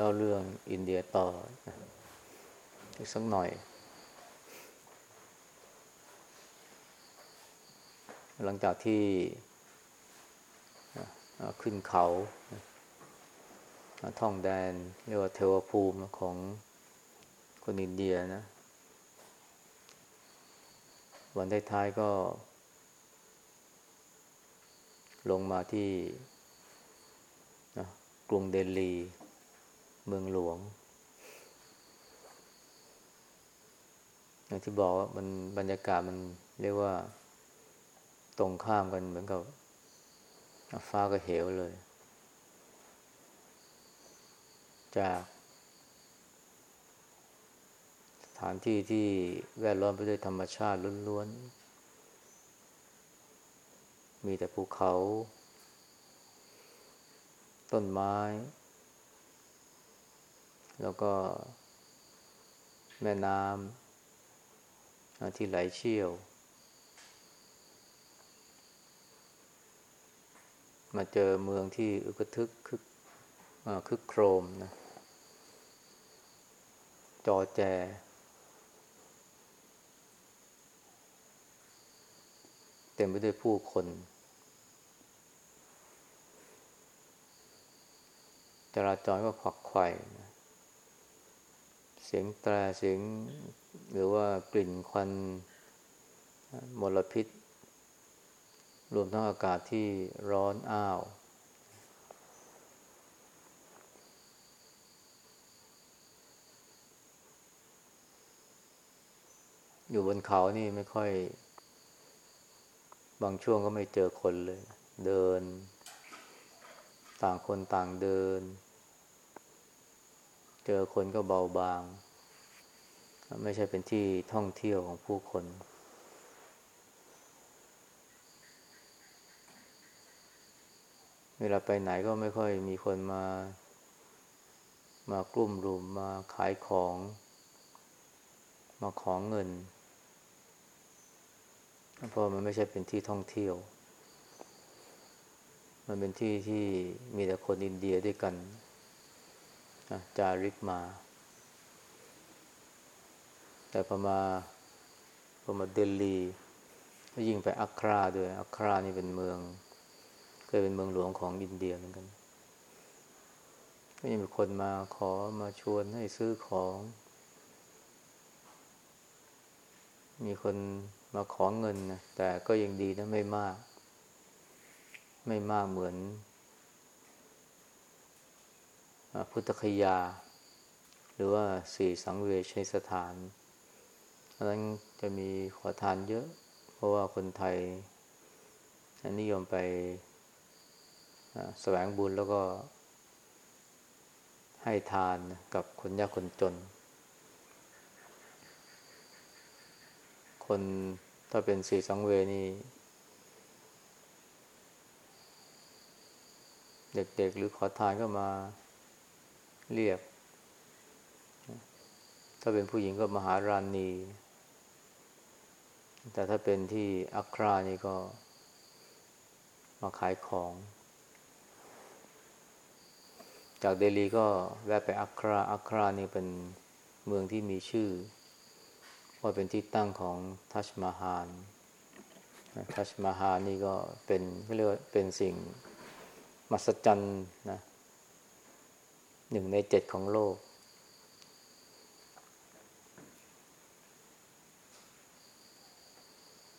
เล่าเรื่องอินเดียต่ออีกสักหน่อย หลังจากที่ขึ้นเขาท่องแดนเรียกว่าเทวภูมิของคนอินเดียนะ วันท้ายๆก็ ลงมาที่กรุงเดลี เมืองหลวง อย่างที่บอกว่ามันบรรยากาศมันเรียกว่า ตรงข้ามกันเหมือนกับฟ้ากับเหวเลย จากสถานที่ที่แวดล้อมไปด้วยธรรมชาติล้วนๆ มีแต่ภูเขา ต้นไม้ แล้วก็แม่น้ำที่ไหลเชี่ยว มาเจอเมืองที่อึกทึกคึกคึกโครมนะ จอแจ เต็มไปด้วยผู้คน จราจรก็ขวักไขว่ เสียงแตรเสียง หรือว่ากลิ่นควันมลพิษ รวมทั้งอากาศที่ร้อนอ้าว อยู่บนเขานี่ไม่ค่อย บางช่วงก็ไม่เจอคนเลย เดิน ต่างคนต่างเดิน เจอคนก็เบาบาง ไม่ใช่เป็นที่ท่องเที่ยวของผู้คน เวลาไปไหนก็ไม่ค่อยมีคนมา มากลุ่มรุมมาขายของ มาของเงิน เพราะมันไม่ใช่เป็นที่ท่องเที่ยว มันเป็นที่ที่มีแต่คนอินเดียด้วยกันจาริกมา แต่พอมาพอมาเดลีก็ยิ่งไปอัคราด้วยอัครานี่เป็นเมือง เคยเป็นเมืองหลวงของอินเดียเหมือนกันก็ยังมีคนมาขอมาชวนให้ซื้อของ มีคนมาขอเงินนะแต่ก็ยังดีนะไม่มาก ไม่มากเหมือนพุทธคยา หรือว่าสี่สังเวชสถาน อันนั้นจะมีขอทานเยอะ เพราะว่าคนไทยนิยมไปแสวงบุญแล้วก็ให้ทานกับคนยากคนจน คนถ้าเป็นสีสังเวนี่เด็กๆ หรือขอทานก็มาเรียก ถ้าเป็นผู้หญิงก็มหาราณี แต่ถ้าเป็นที่อัครานี่ก็ มาขายของ จากเดลีก็แวะไปอัคราอัครานี่เป็นเมืองที่มีชื่อ ว่าเป็นที่ตั้งของทัชมาฮานทัชมาฮานนี่ก็เป็นเรียกว่าเป็นสิ่งมหัศจรรย์นะหนึ่งในเจ็ดของโลก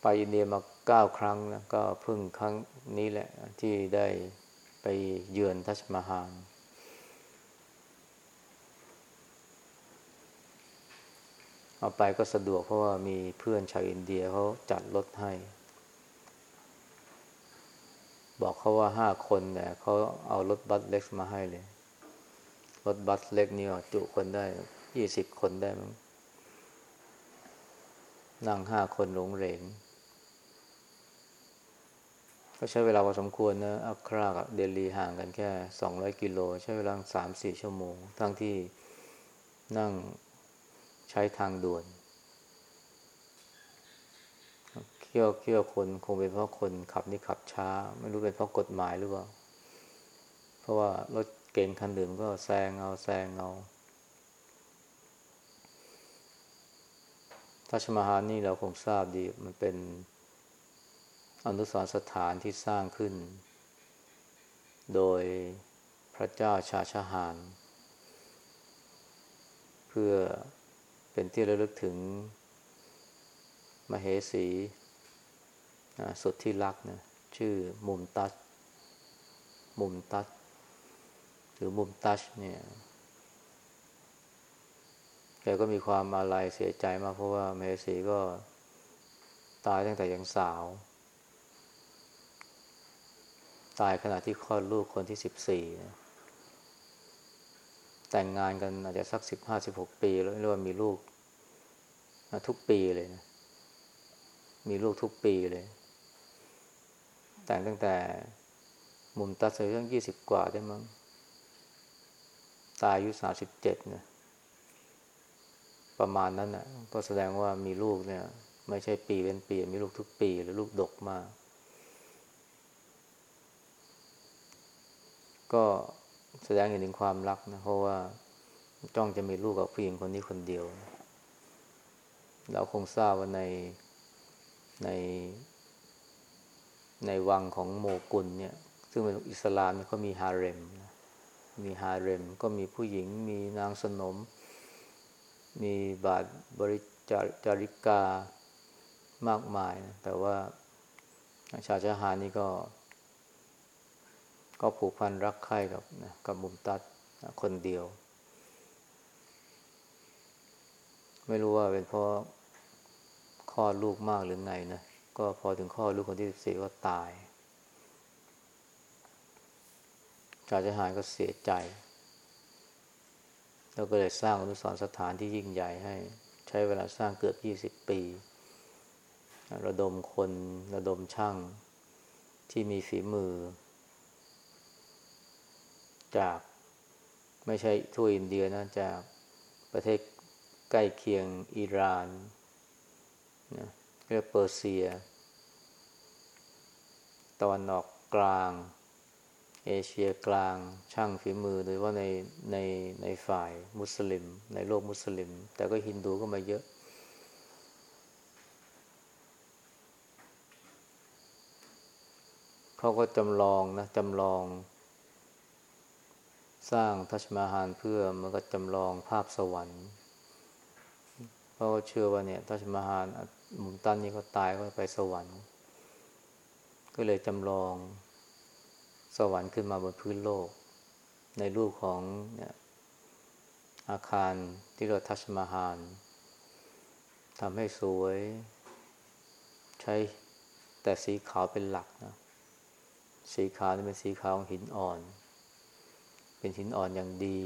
ไปอินเดียมาเก้าครั้งนะก็เพิ่งครั้งนี้แหละ ที่ได้ไปเยือนทัชมาฮานเอาไปก็สะดวกเพราะว่ามีเพื่อนชาวอินเดียเขาจัดรถให้ บอกเขาว่าห้าคนเนี่ยเขาเอารถบัสเล็กมาให้เลย รถบัสเล็กนี่จุคนได้ยี่สิบคนได้มั้งนั่งห้าคนหลงเหลง ก็ใช้เวลาพอสมควรนะอัครากับเดลีห่างกันแค่สองร้อยกิโล ใช้เวลาสามสี่ชั่วโมง ทั้งที่นั่งใช้ทางด่วนเคี่ยวเคี่ยวคนคงเป็นเพราะคนขับนี่ขับช้า ไม่รู้เป็นเพราะกฎหมายหรือเปล่า เพราะว่ารถเก่งคันอื่นก็แซงเอาแซงเอาทัชมาฮานี่เราคงทราบดีมันเป็น อนุสรสถานที่สร้างขึ้น โดยพระเจ้าชาชาหานเพื่อเป็นที่ระลึกถึง มเหสีสุดที่รักนะชื่อมุมตัสมุมตัสหรือมุมตัชเนี่ยแกก็มีความอาลัยเสียใจมากเพราะว่า มเมสีก็ตายตั้งแต่ยังสาว ตายขณะที่คลอดลูกคนที่สิบสี่แต่งงานกันอาจจะสักสิบห้าสิบหกปี แล้วเรียกว่ามีลูกทุกปีเลยนะ มีลูกทุกปีเลย แต่งตั้งแต่มุมตัดเสียงยี่สิบกว่าได้มั้งตายอายุสามสิบเจ็ดนี่ยประมาณนั้นนะก็แสดงว่ามีลูกเนี่ย ไม่ใช่ปีเป็นปี มีลูกทุกปีหรือลูกดกมาก ก็แสดงเห็นถึงความรักนะ เพราะว่าจ้องจะมีลูกกับผู้หญิงคนนี้คนเดียว เราคงทราบว่าในในในวังของโมกุลเนี่ย ซึ่งเป็นอิสลามเนี่ยเขามีฮาเร็มมีฮาเร็ม ก็มีผู้หญิง มีนางสนม มีบาทบริจาจาริกามากมายนะแต่ว่าชาชาหานี่ก็ ก็ผูกพันรักใคร่กับนะกับมุมตัดนะคนเดียว ไม่รู้ว่าเป็นเพราะคลอดลูกมากหรือไงนะก็พอถึงคลอดลูกคนที่สิบสี่ก็ตายชาชาหายก็เสียใจ แล้วก็เลยสร้างอนุสรสถานที่ยิ่งใหญ่ให้ ใช้เวลาสร้างเกือบยี่สิบปี ระดมคนระดมช่างที่มีฝีมือ จากไม่ใช่ทั่วอินเดียนะจากประเทศใกล้เคียงอิหร่านนะเรียกเปอร์เซียตะวันออกกลาง เอเชียกลางช่างฝีมือโดยว่าในในในฝ่ายมุสลิม ในโลกมุสลิม แต่ก็ฮินดูก็มาเยอะ เขาก็จำลองนะจำลอง สร้างทัชมาฮานเพื่อมันก็จำลองภาพสวรรค์เพราะเชื่อว่าเนี่ยทัชมาฮานมุมตันนี้เขาตายก็ไปสวรรค์ ก็เลยจำลองสวรรค์ขึ้นมาบนพื้นโลก ในรูปของเนี่ยอาคารที่เราทัชมาฮานทำให้สวย ใช้แต่สีขาวเป็นหลักนะสีขาวนี่เป็นสีขาวของหินอ่อน เป็นหินอ่อนอย่างดี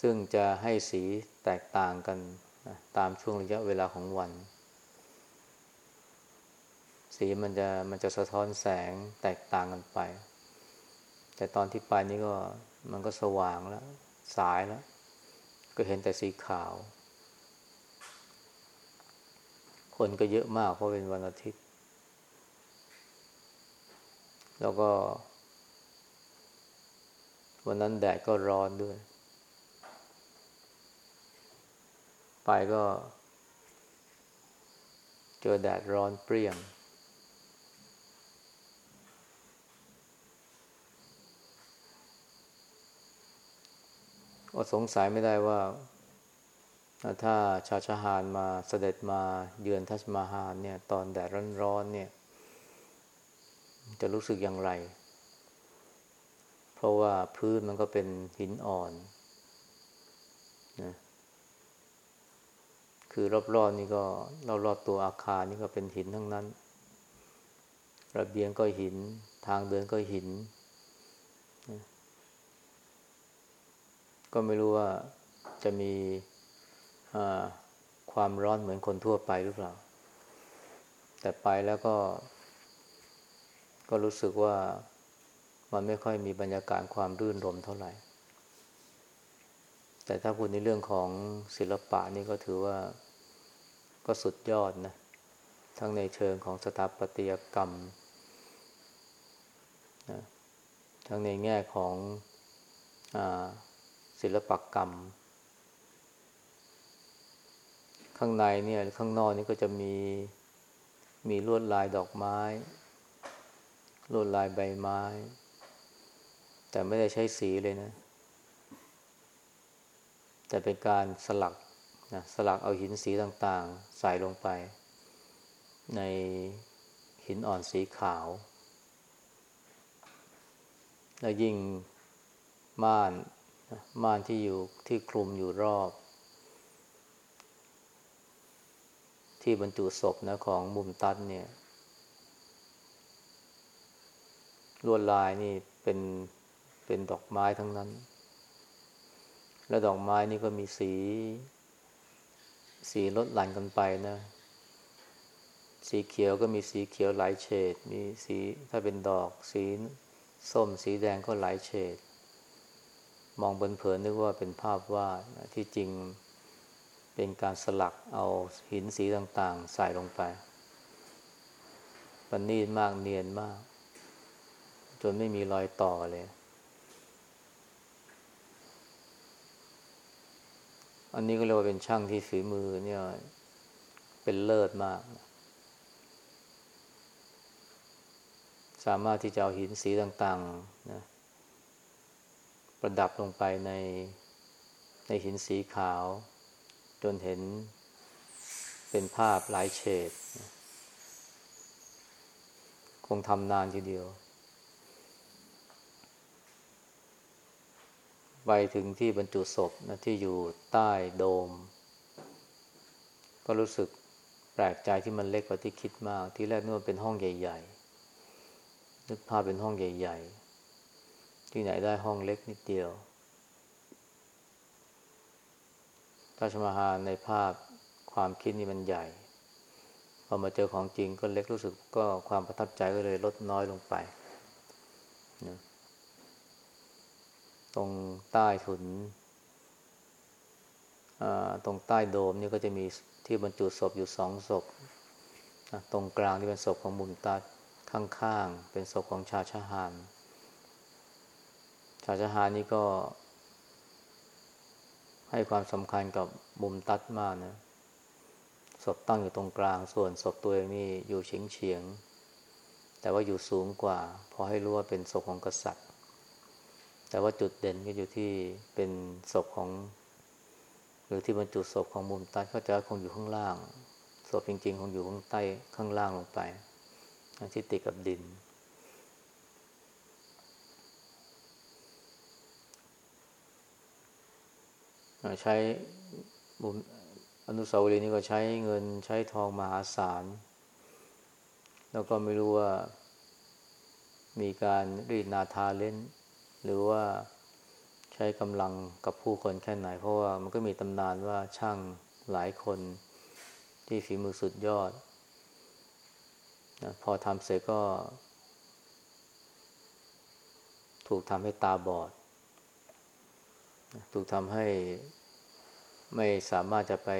ซึ่งจะให้สีแตกต่างกันนะตามช่วงระยะเวลาของวัน สีมันจะมันจะสะท้อนแสงแตกต่างกันไป แต่ตอนที่ไปนี่ก็มันก็สว่างแล้ว สายแล้ว ก็เห็นแต่สีขาว คนก็เยอะมากเพราะเป็นวันอาทิตย์ แล้วก็ วันนั้นแดดก็ร้อนด้วย ไปก็ เจอแดดร้อนเปรี้ยง ก็สงสัยไม่ได้ว่า ถ้าชาชาหานมาเสด็จมาเยือนทัชมาฮานเนี่ย ตอนแดดร้อนๆเนี่ย จะรู้สึกอย่างไร เพราะว่าพื้นมันก็เป็นหินอ่อนนะคือรอบๆนี่ก็รอบๆตัวอาคารนี่ก็เป็นหินทั้งนั้น ระเบียงก็หิน ทางเดินก็หิน ก็ไม่รู้ว่าจะมีความร้อนเหมือนคนทั่วไปหรือเปล่า แต่ไปแล้วก็ ก็รู้สึกว่ามันไม่ค่อยมีบรรยากาศความรื่นรมเท่าไหร่ แต่ถ้าพูดในเรื่องของศิลปะนี่ก็ถือว่าก็สุดยอดนะ ทั้งในเชิงของสถาปัตยกรรมนะทั้งในแง่ของอศิลปกรรม ข้างในเนี่ยข้างนอกนี่ก็จะมีมีลวดลายดอกไม้ ลวดลายใบไม้ แต่ไม่ได้ใช้สีเลยนะ แต่เป็นการสลักนะสลักเอาหินสีต่างๆ ใส่ลงไป ในหินอ่อนสีขาว แล้วยิ่งม่านม่านที่อยู่ที่คลุมอยู่รอบ ที่บรรจุศพนะของมุมตัดเนี่ย ลวดลายนี่เป็นเป็นดอกไม้ทั้งนั้น และดอกไม้นี่ก็มีสี สีลดหลั่นกันไปนะ สีเขียวก็มีสีเขียวหลายเฉด มีสีถ้าเป็นดอก สีส้มสีแดงก็หลายเฉด มองบนเผินนึกว่าเป็นภาพวาดที่จริงเป็นการสลักเอาหินสีต่างๆ ใส่ลงไปประณีตมากเนียนมาก จนไม่มีรอยต่อเลย อันนี้ก็เรียกว่าเป็นช่างที่ฝีมือเนี่ย เป็นเลิศมาก สามารถที่จะเอาหินสีต่างๆนะประดับลงไปในในหินสีขาว จนเห็นเป็นภาพหลายเฉด คงทำนานทีเดียว ไปถึงที่บรรจุศพนะที่อยู่ใต้โดม ก็รู้สึกแปลกใจที่มันเล็กกว่าที่คิดมาก ที่แรกนึกว่าเป็นห้องใหญ่ๆนึกภาพเป็นห้องใหญ่ ๆ ที่ไหนได้ห้องเล็กนิดเดียวราชมหาในภาพความคิดนี่มันใหญ่ พอมาเจอของจริงก็เล็กรู้สึกก็ความประทับใจก็เลยลดน้อยลงไปนะ ตรงใต้ถุนตรงใต้โดมนี่ก็จะมีที่บรรจุศพอยู่สองศพตรงกลางที่เป็นศพของมุนตัดข้างๆ เป็นศพของชาชาหานชาชาหานนี่ก็ให้ความสำคัญกับมุมตัดมากนะศพตั้งอยู่ตรงกลาง ส่วนศพตัวเองนี่อยู่เฉียงเฉียง แต่ว่าอยู่สูงกว่า พอให้รู้ว่าเป็นศพของกษัตริย์ แต่ว่าจุดเด่นก็อยู่ที่เป็นศพของ หรือที่บรรจุศพของมุมตัดก็จะคงอยู่ข้างล่าง ศพจริง ๆ คงอยู่ข้างใต้ข้างล่างลงไปที่ติดกับดิน ใช้บุมอนุสาวรีย์นี้ก็ใช้เงินใช้ทองมหาศาล แล้วก็ไม่รู้ว่ามีการรีดนาทาเล่น หรือว่าใช้กำลังกับผู้คนแค่ไหน เพราะว่ามันก็มีตำนานว่าช่างหลายคนที่ฝีมือสุดยอดนะพอทำเสร็จก็ ถูกทำให้ตาบอด ถูกทำให้ไม่สามารถจะไป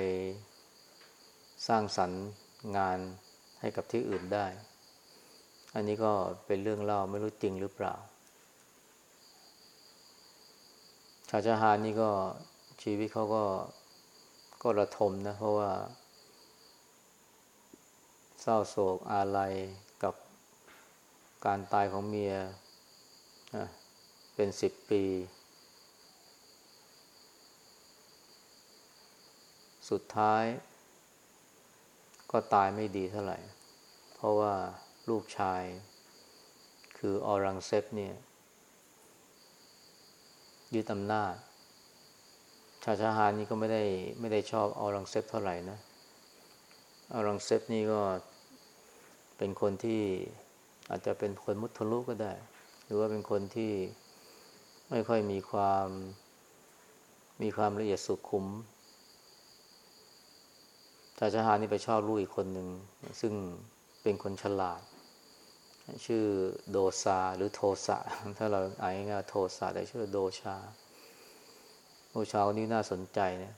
สร้างสรรค์งานให้กับที่อื่นได้ อันนี้ก็เป็นเรื่องเล่าไม่รู้จริงหรือเปล่า ชาชาฮานนี่ก็ชีวิตเขาก็ก็ระทมนะ เพราะว่า เศร้าโศกอาลัยกับการตายของเมียเป็นสิบปี สุดท้าย ก็ตายไม่ดีเท่าไหร่ เพราะว่าลูกชาย คือออรังเซบเนี่ย ยึดอำนาจ ชาชาฮานนี่ก็ไม่ได้ไม่ได้ชอบออรังเซบเท่าไหร่นะออรังเซบนี่ก็เป็นคนที่อาจจะเป็นคนมุทะลุก็ได้ หรือว่าเป็นคนที่ไม่ค่อยมีความมีความละเอียดสุขุมชาชาฮานี่ไปชอบลูกอีกคนหนึ่งซึ่งเป็นคนฉลาด ชื่อโดซาหรือโทสะถ้าเราอ่านง่ายโทสะแต่ชื่อโดชาโดชาคนนี้น่าสนใจเนี่ย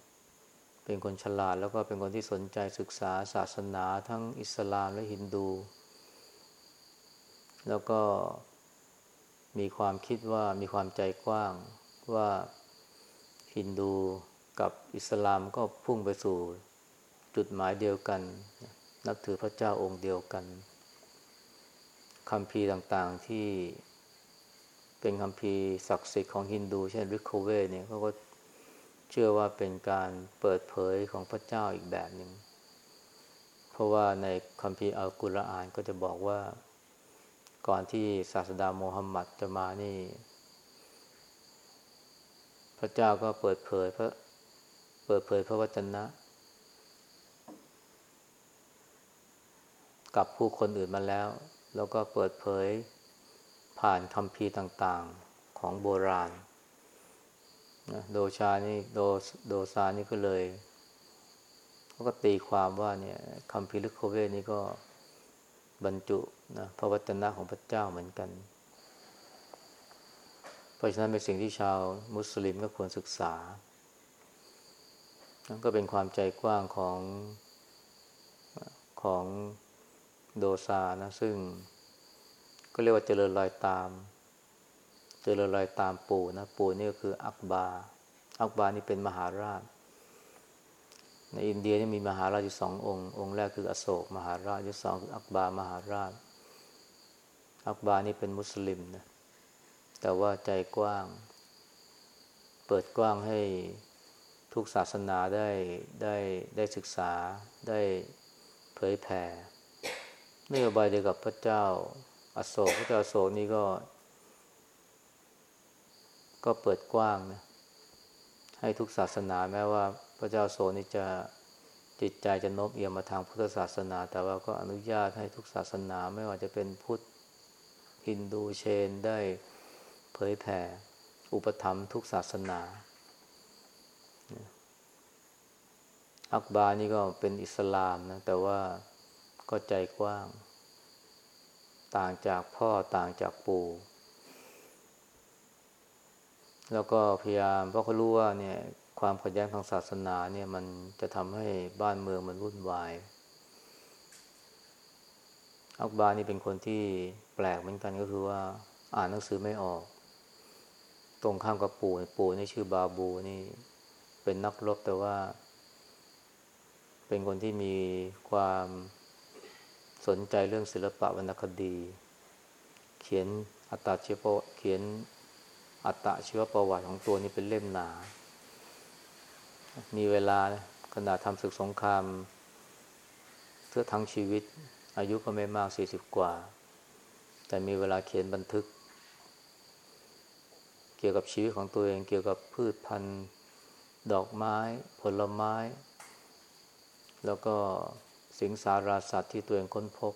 เป็นคนฉลาดแล้วก็เป็นคนที่สนใจศึกษาศาสนาทั้งอิสลามและฮินดู แล้วก็มีความคิดว่ามีความใจกว้างว่าฮินดูกับอิสลามก็พุ่งไปสู่จุดหมายเดียวกัน นับถือพระเจ้าองค์เดียวกัน คำพีต่างๆที่เป็นคำพีศักดิ์สิทธิ์ของฮินดู เช่นริคโคเวเนี่ยเขาก็เชื่อว่าเป็นการเปิดเผยของพระเจ้าอีกแบบหนึ่งเพราะว่าในคำพีอัลกุรอานก็จะบอกว่า ก่อนที่ศาสดาโมฮัมหมัดจะมานี่ พระเจ้าก็เปิดเผยพระเปิดเผยพระวจนะ กับผู้คนอื่นมาแล้ว แล้วก็เปิดเผยผ่านคำพีต่างๆของโบราณนะโดชานี่โดโดซานี่ก็เลยเขาก็ตีความว่าเนี่ยคำพีลึกโคเวนี่ก็บรรจุนะพระวจนะของพระเจ้าเหมือนกัน เพราะฉะนั้นเป็นสิ่งที่ชาวมุสลิมก็ควรศึกษานั่นก็เป็นความใจกว้างของของ โดซานะ ซึ่ง ก็เรียกว่าเจริญรอยตาม เจริญรอยตามปู่นะ ปู่นี่ก็คืออักบา อักบานี่เป็นมหาราช ในอินเดียนี่มีมหาราชอยู่สององค์ องค์แรกคืออโศก มหาราชที่สองคืออักบามหาราช อักบานี่เป็นมุสลิมนะ แต่ว่าใจกว้าง เปิดกว้างให้ทุกศาสนาได้ได้ได้ศึกษาได้เผยแผ่ นโยบายเดียวกับพระเจ้าอโศกพระเจ้าอโศกนี่ก็ ก็เปิดกว้างนะให้ทุกศาสนาแม้ว่า พระเจ้าโศกนี่จะจิตใจจะโน้มเอียงมาทางพุทธศาสนา แต่ว่าก็อนุญาตให้ทุกศาสนาไม่ว่าจะเป็นพุทธฮินดูเชนได้เผยแผ่ อุปธรรมทุกศาสนา อักบานี่ก็เป็นอิสลามนะแต่ว่า ก็ใจกว้าง ต่างจากพ่อต่างจากปู่แล้วก็พยายามเพราะเขารู้ว่าเนี่ยความขัดแย้งทางศาสนาเนี่ยมันจะทำให้บ้านเมืองมันวุ่นวาย อักบานี่เป็นคนที่แปลกเหมือนกันก็คือว่า อ่านหนังสือไม่ออก ตรงข้ามกับปู่ปู่นี่ชื่อบาบูนี่ เป็นนักรบแต่ว่า เป็นคนที่มีความ สนใจเรื่องศิลปะวรรณคดี เขียนอัตชีวเขียนอัตชีวประวัติของตัวนี้เป็นเล่มหนา มีเวลาขณะทำศึกสงครามเพื่อทั้งชีวิต อายุก็ไม่มากสี่สิบกว่า แต่มีเวลาเขียนบันทึก เกี่ยวกับชีวิตของตัวเอง เกี่ยวกับพืชพันธุ์ ดอกไม้ ผลไม้ แล้วก็ สิงสาราสัตว์ที่ตัวเองค้นพบ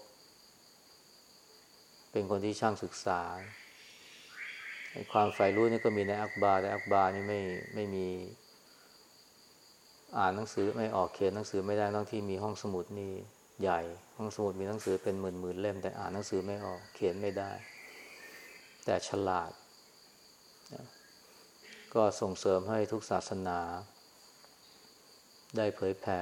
เป็นคนที่ช่างศึกษาความใฝ่รู้นี่ก็มีในอักบาแต่อักบานี่ไม่ไม่มีอ่านหนังสือไม่ออกเขียนหนังสือไม่ได้ทั้งที่มีห้องสมุดนี่ใหญ่ ห้องสมุดมีหนังสือเป็นหมื่นหมื่นเล่ม แต่อ่านหนังสือไม่ออกเขียนไม่ได้ แต่ฉลาด ก็ส่งเสริมให้ทุกศาสนา ได้เผยแผ่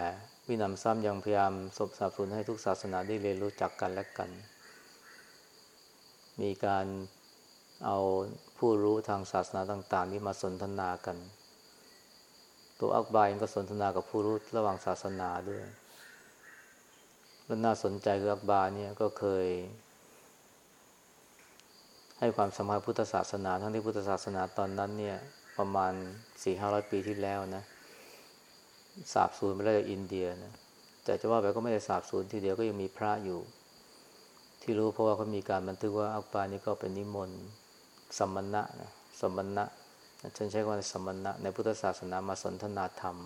วินำซ้ำยังพยายามสบสาบสนุนให้ทุกศาสนาได้เรียนรู้จักกันและกัน มีการเอาผู้รู้ทางศาสนาต่าง ๆ นี้มาสนทนากัน ตัวอักบายก็สนทนากับผู้รู้ระหว่างศาสนาด้วยแล้วน่าสนใจคืออักบาเนี่ยก็เคย ให้ความสำคัญพุทธศาสนา ทั้งที่พุทธศาสนาตอนนั้นเนี่ย ประมาณสี่ห้าร้อยปีที่แล้วนะ สาบสูญไปแล้วจากอินเดียนะแต่จะว่าไปก็ไม่ได้สาบสูญทีเดียวก็ยังมีพระอยู่ ที่รู้เพราะว่าเขามีการบันทึกว่าอักปานี่ก็เป็นนิมนต์สมณะนะสมณะฉันใช้คำว่าสมณะ ในพุทธศาสนามาสนทนาธรรม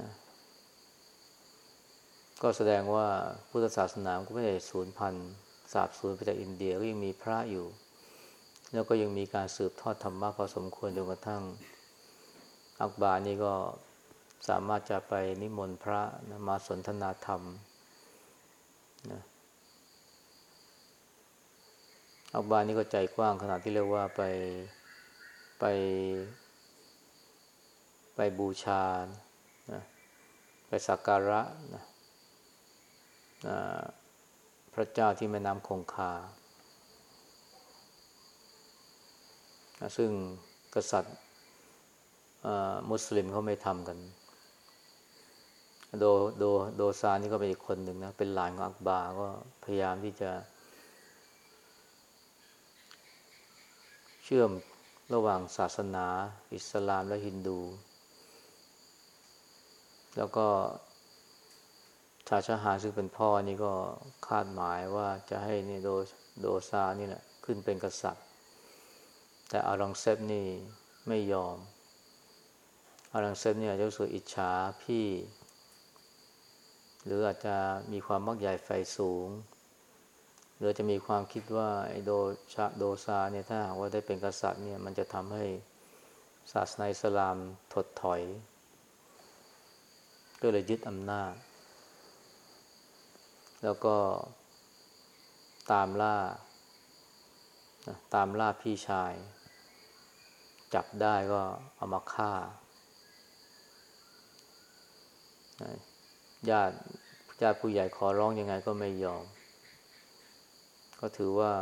นะก็แสดงว่าพุทธศาสนาก็ไม่ได้สูญพันธุ์สาบสูญไปจากอินเดียก็ยังมีพระอยู่ แล้วก็ยังมีการสืบทอดธรรมะพอสมควรจนกระทั่ง อักบานี่ก็สามารถจะไปนิมนต์พระนะมาสนทนาธรรมนะอักบานี่ก็ใจกว้างขนาดที่เรียกว่าไปไปไปบูชานะไปสักการะนะนะพระเจ้าที่แม่น้ำคงคา ซึ่งกษัตริย์ มุสลิมเขาไม่ทำกัน โดโดโดซานี่ก็เป็นอีกคนหนึ่งนะ เป็นหลานของอักบาก็พยายามที่จะ เชื่อมระหว่างศาสนา อิสลามและฮินดู แล้วก็ชาห์ชาฮานซึ่งเป็นพ่อนี่ก็คาดหมายว่าจะให้นี่ดาราดาราชิโกห์นี่แหละ ขึ้นเป็นกษัตริย์ แต่ออรังเซบนี่ไม่ยอม ออรังเซบเนี่ยจะรู้สึกอิจฉาพี่ หรืออาจจะมีความมักใหญ่ใฝ่สูง หรือจะมีความคิดว่าไอโดชาโดซาเนี่ยถ้าหากว่าได้เป็นกษัตริย์เนี่ยมันจะทำให้ศาสนาอิสลามถดถอย ก็เลยยึดอำนาจ แล้วก็ตามล่า ตามล่าพี่ชาย จับได้ก็เอามาฆ่า ญาติญาติผู้ใหญ่ขอร้องยังไงก็ไม่ยอม ก็ถือว่า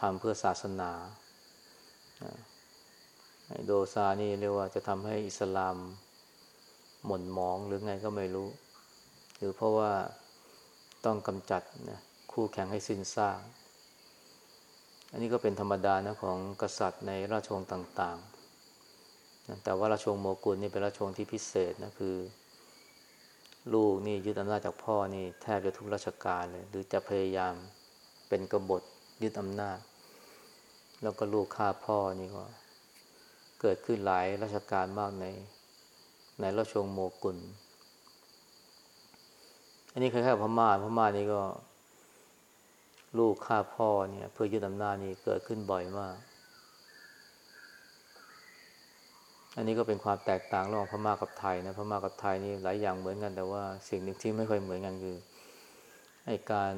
ทำเพื่อศาสนาโดซานี่เรียกว่าจะทำให้อิสลามหม่นหมองหรือไงก็ไม่รู้ หรือเพราะว่าต้องกำจัดนะคู่แข่งให้สิ้นซากอันนี้ก็เป็นธรรมดานะของกษัตริย์ในราชวงศ์ต่างๆ แต่ว่าราชวงศ์โมกุลนี่เป็นราชวงศ์ที่พิเศษนะคือ ลูกนี่ยึดอำนาจจากพ่อนี่แทบจะทุกราชการเลย หรือจะพยายามเป็นกบฏยึดอำนาจ แล้วก็ลูกฆ่าพ่อนี่ก็ เกิดขึ้นหลายราชการมากใน ในราชวงศ์โมกุล อันนี้คล้ายๆพม่าพม่านี่ก็ ลูกฆ่าพ่อเนี่ย เพื่อยึดอำนาจนี่เกิดขึ้นบ่อยมาก อันนี้ก็เป็นความแตกต่างระหว่างพม่ากับไทยนะพม่ากับไทยนี่หลายอย่างเหมือนกัน แต่ว่าสิ่งหนึ่งที่ไม่ค่อยเหมือนกันคือไอการ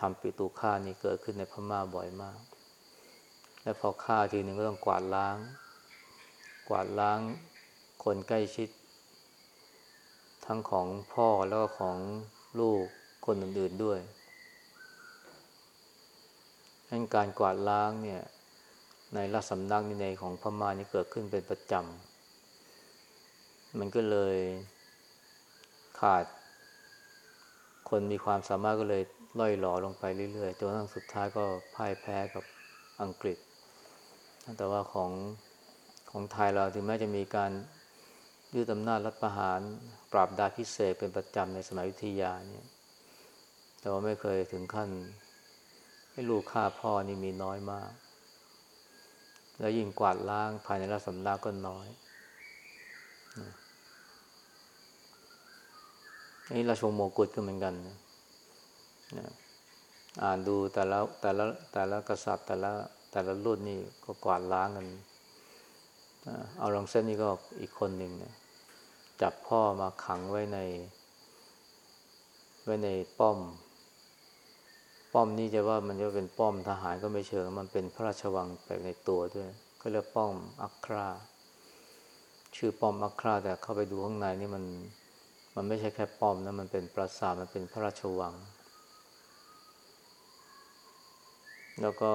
ทำปิตุฆ่านี่เกิดขึ้นในพม่าบ่อยมาก และพอฆ่าทีหนึ่งก็ต้องกวาดล้าง กวาดล้างคนใกล้ชิด ทั้งของพ่อแล้วก็ของลูกคนอื่นๆด้วยั้นการกวาดล้างเนี่ยในรัฐสำนักนิในของพม่านี่เกิดขึ้นเป็นประจำ มันก็เลยขาด คนมีความสามารถก็เลยล่อยหลอลงไปเรื่อยๆจนทั้งสุดท้ายก็พ่ายแพ้กับอังกฤษ แต่ว่าของของไทยเราถึงแม้จะมีการยืดอำนาจรัฐประหาร ปราบดาพิเศษเป็นประจำในสมัยวิทยาเนี่ยแต่ว่าไม่เคยถึงขั้นให้ลูกฆ่าพ่อนี่มีน้อยมาก แล้วยิ่งกวาดล้างภายในรัฐสำนักก็น้อย นี่ราชวงศ์โมกุฎก็เหมือนกันนะอ่านดูแต่ละแต่ละแต่ละกษัตริย์แต่ละแต่ละรุ่นนี่ก็กวาดล้างกันเอาลองเส้นนี่ก็อีกคนหนึ่งเนี่ยจับพ่อมาขังไว้ใน ไว้ในป้อม ป้อมนี้จะว่ามันจะเป็นป้อมทหารก็ไม่เชิง มันเป็นพระราชวังไปในตัวด้วยก็เรียกป้อมอัครา ชื่อป้อมอัคราแต่เข้าไปดูข้างในนี่มัน มันไม่ใช่แค่ป้อมนะ มันเป็นปราสาท มันเป็นพระราชวัง แล้วก็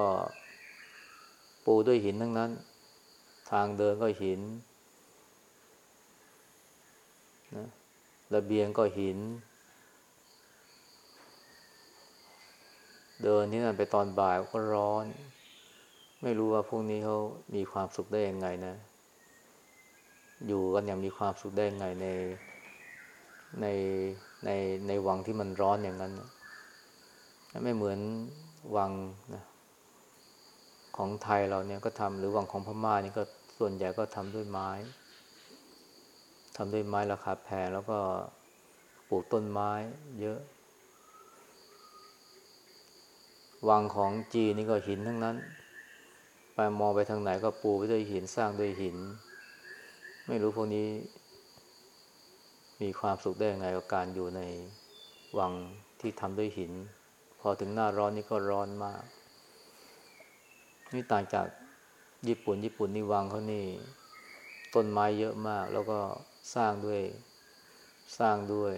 ปูด้วยหินทั้งนั้น ทางเดินก็หินนะระเบียงก็หิน เดินที่นั่นไปตอนบ่ายก็ร้อน ไม่รู้ว่าพวกนี้เขามีความสุขได้ยังไงนะ อยู่กันอย่างมีความสุขได้ยังไงใน ในในในวังที่มันร้อนอย่างนั้นไม่เหมือนวังนะของไทยเราเนี่ยก็ทำหรือวังของพม่านี่ก็ส่วนใหญ่ก็ทำด้วยไม้ทำด้วยไม้ราคาแพงแล้วก็ปลูกต้นไม้เยอะ วังของจีนนี่ก็หินทั้งนั้น ไปมองไปทางไหนก็ปูไปด้วยหินสร้างด้วยหิน ไม่รู้พวกนี้ มีความสุขได้ยังไงกับการอยู่ในวังที่ทำด้วยหิน พอถึงหน้าร้อนนี่ก็ร้อนมาก นี่ต่างจากญี่ปุ่น ญี่ปุ่นนี่วังเขานี่ ต้นไม้เยอะมาก แล้วก็สร้างด้วยสร้างด้วย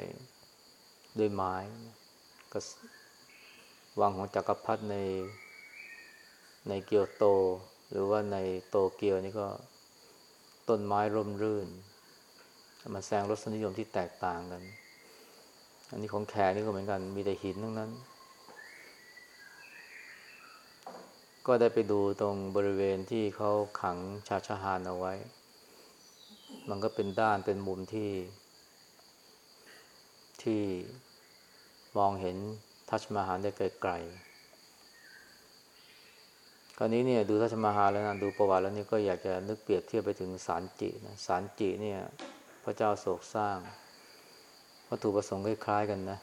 ด้วยไม้ก็วังของจักรพรรดิในในเกียวโต หรือว่าในโตเกียวนี่ก็ต้นไม้ร่มรื่น มาแซงรสนิยมที่แตกต่างกัน อันนี้ของแขกนี่ก็เหมือนกัน มีแต่หินทั้งนั้น ก็ได้ไปดูตรงบริเวณที่เขาขังชาชาฮานเอาไว้ มันก็เป็นด้านเป็นมุมที่ ที่มองเห็นทัชมาฮานได้ไกลๆคราวนี้เนี่ยดูทัชมาฮานแล้วนะดูประวัติแล้วนี่ก็อยากจะนึกเปรียบเทียบไปถึงสารจินะสารจิเนี่ย พระเจ้าโศกสร้างวัตถุประสงค์คล้ายๆกันนะ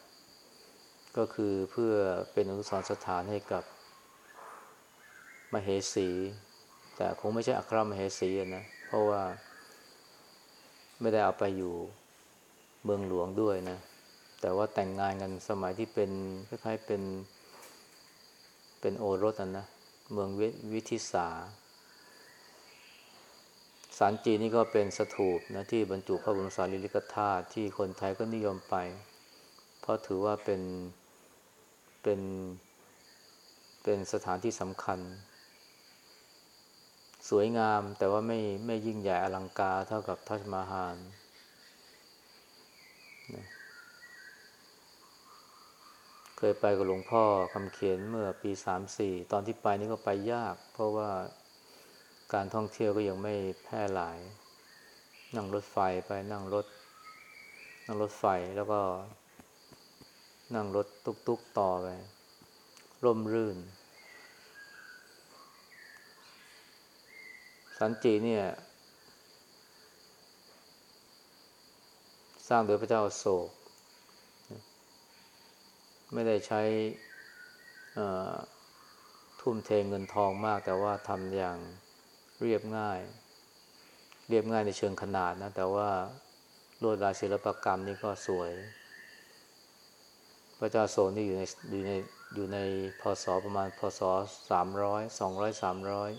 ก็คือเพื่อเป็นอนุสรณ์สถานให้กับมเหสี แต่คงไม่ใช่อัครมเหสีนะเพราะว่าไม่ได้เอาไปอยู่เมืองหลวงด้วยนะ แต่ว่าแต่งงานกันสมัยที่เป็นคล้ายๆเป็นเป็นโอรสนะ เมืองวิทิสา สารจีนนี่ก็เป็นสถูปนะที่บรรจุพระบรมสารีริกธาตุที่คนไทยก็นิยมไป เพราะถือว่าเป็นเป็นเป็นสถานที่สำคัญ สวยงามแต่ว่าไม่ไม่ยิ่งใหญ่อลังการเท่ากับทัชมาฮาลนะเคยไปกับหลวงพ่อคำเขียนเมื่อปีสามสี่ตอนที่ไปนี่ก็ไปยาก เพราะว่า การท่องเที่ยวก็ยังไม่แพร่หลาย นั่งรถไฟไปนั่งรถ นั่งรถไฟแล้วก็ นั่งรถตุกๆต่อไป ร่มรื่น สันจีเนี่ย สร้างโดยพระเจ้าโศก ไม่ได้ใช้ทุ่มเทเงินทองมากแต่ว่าทำอย่าง เรียบง่าย เรียบง่ายในเชิงขนาดนะ แต่ว่าลวดลายศิลปกรรมนี่ก็สวย พระเจ้าโซนี่อยู่ในอยู่ในอยู่ในพศประมาณพศสามร้อยสองร้อยสามร้อย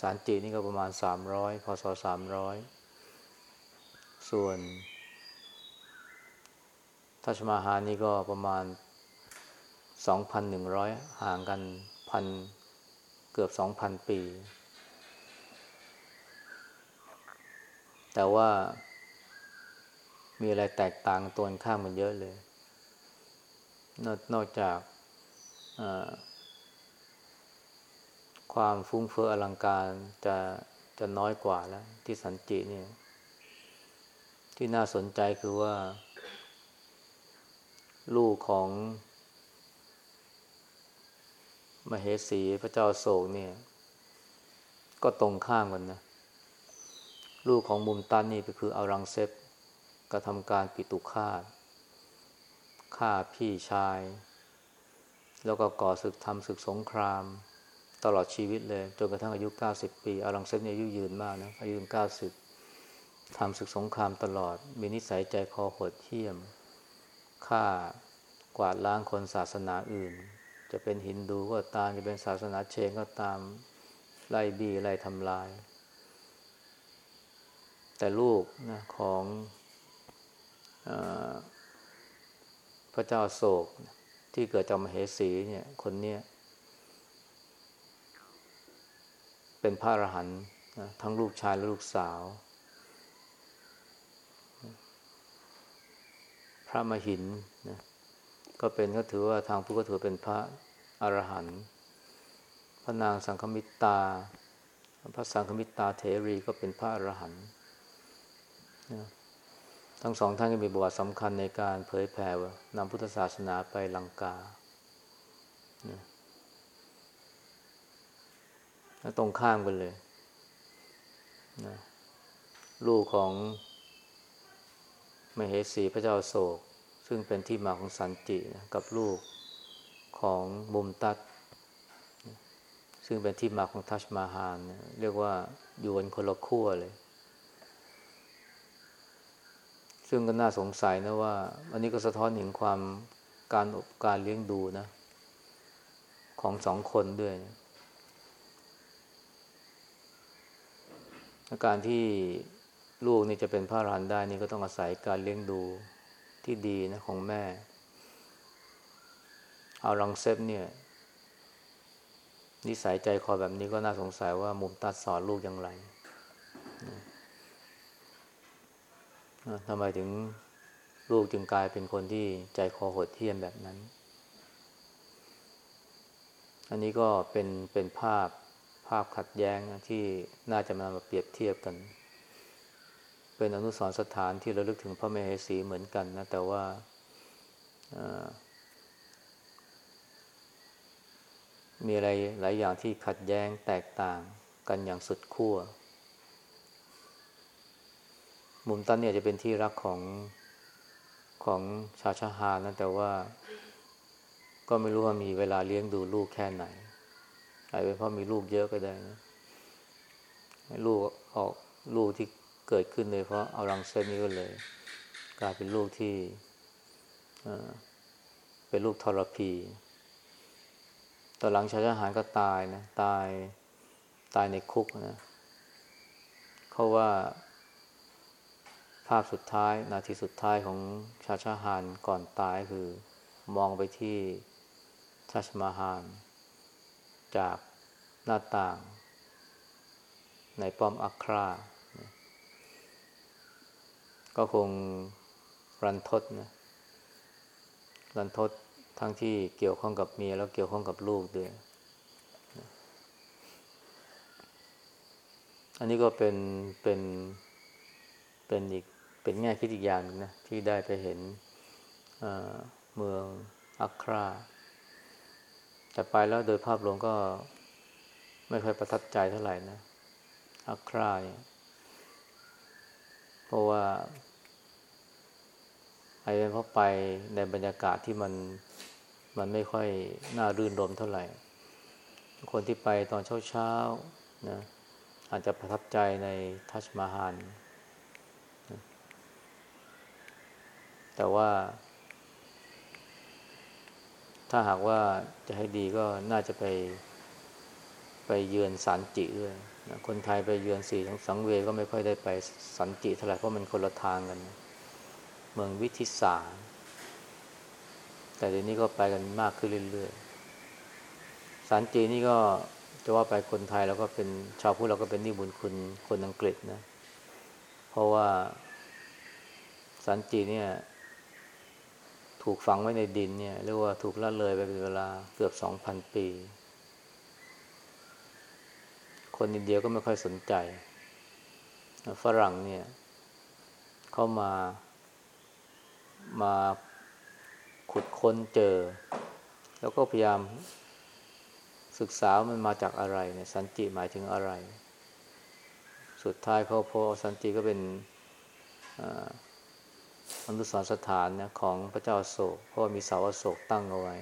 สารจีนี่ก็ประมาณสามร้อยพศสามร้อยส่วนทัชมาฮานี่ก็ประมาณสองพันหนึ่งร้อยห่างกันพันเกือบสองพันปี แต่ว่า มีอะไรแตกต่างตัวข้ามมันเยอะเลย นอกนอกจากความฟุ้งเฟ้ออลังการจะจะน้อยกว่าแล้ว ที่สันจิเนี่ย ที่น่าสนใจคือว่า ลูกของ มเหสีพระเจ้าโศกเนี่ย ก็ตรงข้ามกันนะ ลูกของมุมตันนี่ก็คืออารังเซฟกระทำการปิตุฆาตฆ่าพี่ชาย แล้วก็ก่อศึกทำศึกสงคราม ตลอดชีวิตเลย จนกระทั่งอายุ 90 ปีอารังเซฟเนี่ยอายุยืนมากนะอายุ90ทำศึกสงครามตลอด มีนิสัยใจคอโหดเหี้ยมฆ่ากวาดล้างคนศาสนาอื่น จะเป็นฮินดูก็ตามจะเป็นศาสนาเชงก็ตามไล่บีไล่ทำลาย แต่ลูกนะของอพระเจ้าโศกที่เกิดจากมเหสีเนี่ยคนเนี้ยเป็นพระอรหันต์นะทั้งลูกชายและลูกสาว พระมหินนะก็เป็นก็ถือว่าทางผู้ก็ถือเป็นพระอรหันต์พระนางสังคมิตาพระสังคมิตาเทรีก็เป็นพระอรหันต์ ทั้งสองท่านก็มีบทบาทสำคัญในการเผยแผ่นำพุทธศาสนาไปลังกา ตรงข้ามกันเลยนะลูกของมเหสีพระเจ้าโศก ซึ่งเป็นที่มาของสันตินะกับลูกของมุมตัดซึ่งเป็นที่มาของทัชมาฮานเรียกว่าอยู่บนคนละขั้วเลย ซึ่งก็น่าสงสัยนะว่า อันนี้ก็สะท้อนถึงความการอบการเลี้ยงดูนะ ของสองคนด้วยนะการที่ลูกนี่จะเป็นพระรันได้นี่ก็ต้องอาศัยการเลี้ยงดูที่ดีนะของแม่ เอารังเซฟเนี่ย นิสัยใจคอแบบนี้ก็น่าสงสัยว่ามุมตัดสอนลูกอย่างไร ทำไมถึงลูกจึงกลายเป็นคนที่ใจคอโหดเที่ยมแบบนั้น อันนี้ก็เป็นเป็นภาพภาพขัดแย้งที่น่าจะมาเปรียบเทียบกัน เป็นอนุสรสถานที่ระลึกถึงพระเมเหสีเหมือนกันนะ แต่ว่ามีอะไรหลายอย่างที่ขัดแย้งแตกต่างกันอย่างสุดขั้ว มุมตันเนี่ยจะเป็นที่รักของของชาชาฮานะแต่ว่า ก็ไม่รู้ว่ามีเวลาเลี้ยงดูลูกแค่ไหนอาจเป็นเพราะมีลูกเยอะก็ได้นะลูกออกลูกที่เกิดขึ้นเลยเพราะเอารังเซนนี้ก็เลย กลายเป็นลูกที่เป็นลูกทรพีตอนหลังชายทหารก็ตายนะ ตายตายในคุกนะ เขาว่า ภาพสุดท้าย นาทีสุดท้ายของชาชาฮานก่อนตายคือมองไปที่ทัชมาฮานจากหน้าต่าง ในป้อมอัคราก็คงรันทดนะรันทดทั้งที่เกี่ยวข้องกับเมียแล้วเกี่ยวข้องกับลูกด้วย อันนี้ก็เป็นเป็นเป็นอีก เป็นแง่คิดอีกอย่างนึงนะที่ได้ไปเห็นเมืองอัคราแต่ไปแล้วโดยภาพรวมก็ไม่ค่อยประทับใจเท่าไหร่นะอัคราเนี่ยเพราะว่าไอ้เป็นเพราะไปในบรรยากาศที่มันมันไม่ค่อยน่ารื่นรมเท่าไหร่ คนที่ไปตอนเช้าๆนะอาจจะประทับใจในทัชมาฮาน แต่ว่า ถ้าหากว่าจะให้ดีก็น่าจะไป ไปเยือนสันจิด้วยนะคนไทยไปเยือนสีสังเวก็ไม่ค่อยได้ไปสันจิเท่าไหร่เพราะมันคนละทางกัน เมืองวิทิสาแต่เดี๋ยวนี้ก็ไปกันมากขึ้นเรื่อยๆสันจินี่ก็จะว่าไปคนไทยแล้วก็เป็นชาวพุทธเราก็เป็นนิบุญคุณคนอังกฤษนะ เพราะว่าสันจิเนี่ย ถูกฝังไว้ในดินเนี่ยเรียกว่าถูกละเลยไปเป็นเวลาเกือบสองพันปี คนอินเดียก็ไม่ค่อยสนใจ ฝรั่งเนี่ย เข้ามามาขุดค้นเจอ แล้วก็พยายามศึกษามันมาจากอะไรเนี่ย สันติหมายถึงอะไร สุดท้ายเขาพอสันติก็เป็นอ อนุสรสถานนะของพระเจ้าโศก เพราะมีเสาโศกตั้งเอาไว้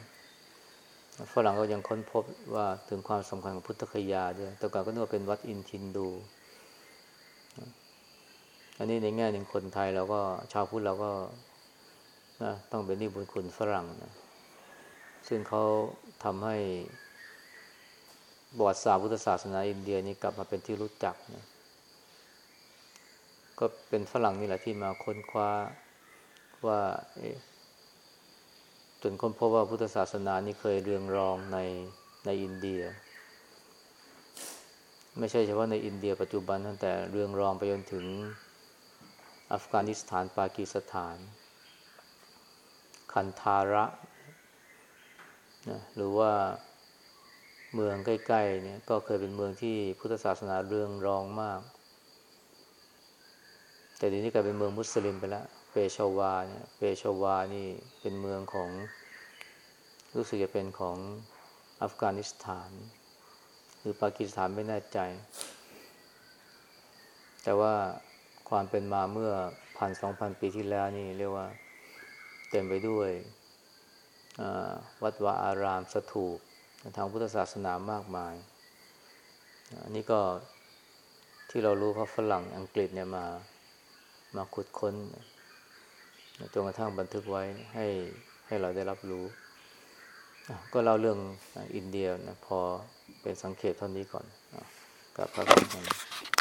ฝรั่งก็ยังค้นพบว่าถึงความสำคัญของพุทธคยาด้วย แต่ก่อนก็นึกว่าเป็นวัดอินทินดู อันนี้ในแง่หนึ่งคนไทยเราก็ชาวพุทธเราก็นะต้องเป็นนิบุญคุณฝรั่งนะซึ่งเขาทำให้บวชศาสพุทธศาสนาอินเดียนี่กลับมาเป็นที่รู้จักนะก็เป็นฝรั่งนี่แหละที่มาค้นคว้า ว่าจนค้นพบว่าพุทธศาสนานี่เคยเรืองรองในในอินเดีย ไม่ใช่เฉพาะในอินเดียปัจจุบันตั้งแต่เรืองรองไปจนถึงอัฟกานิสถานปากีสถาน คันธาระนะหรือว่าเมืองใกล้ๆเนี่ยก็เคยเป็นเมืองที่พุทธศาสนาเรืองรองมาก แต่เดี๋ยวนี้กลายเป็นเมืองมุสลิมไปแล้ว เปชาวาเนี่ยเปชาวานี่เป็นเมืองของ รู้สึกจะเป็นของอัฟกานิสถาน หรือปากีสถานไม่แน่ใจ แต่ว่าความเป็นมาเมื่อพันสองพันปีที่แล้วนี่เรียกว่า เต็มไปด้วยวัดวาอารามสถูปทางพุทธศาสนามากมาย อันนี้ก็ที่เรารู้เพราะฝรั่งอังกฤษเนี่ยมา มาขุดค้น จนกระทั่งบันทึกไว้ให้ให้เราได้รับรู้ ก็เล่าเรื่องอินเดียนะพอเป็นสังเกตเท่านี้ก่อนกับพระพุทธ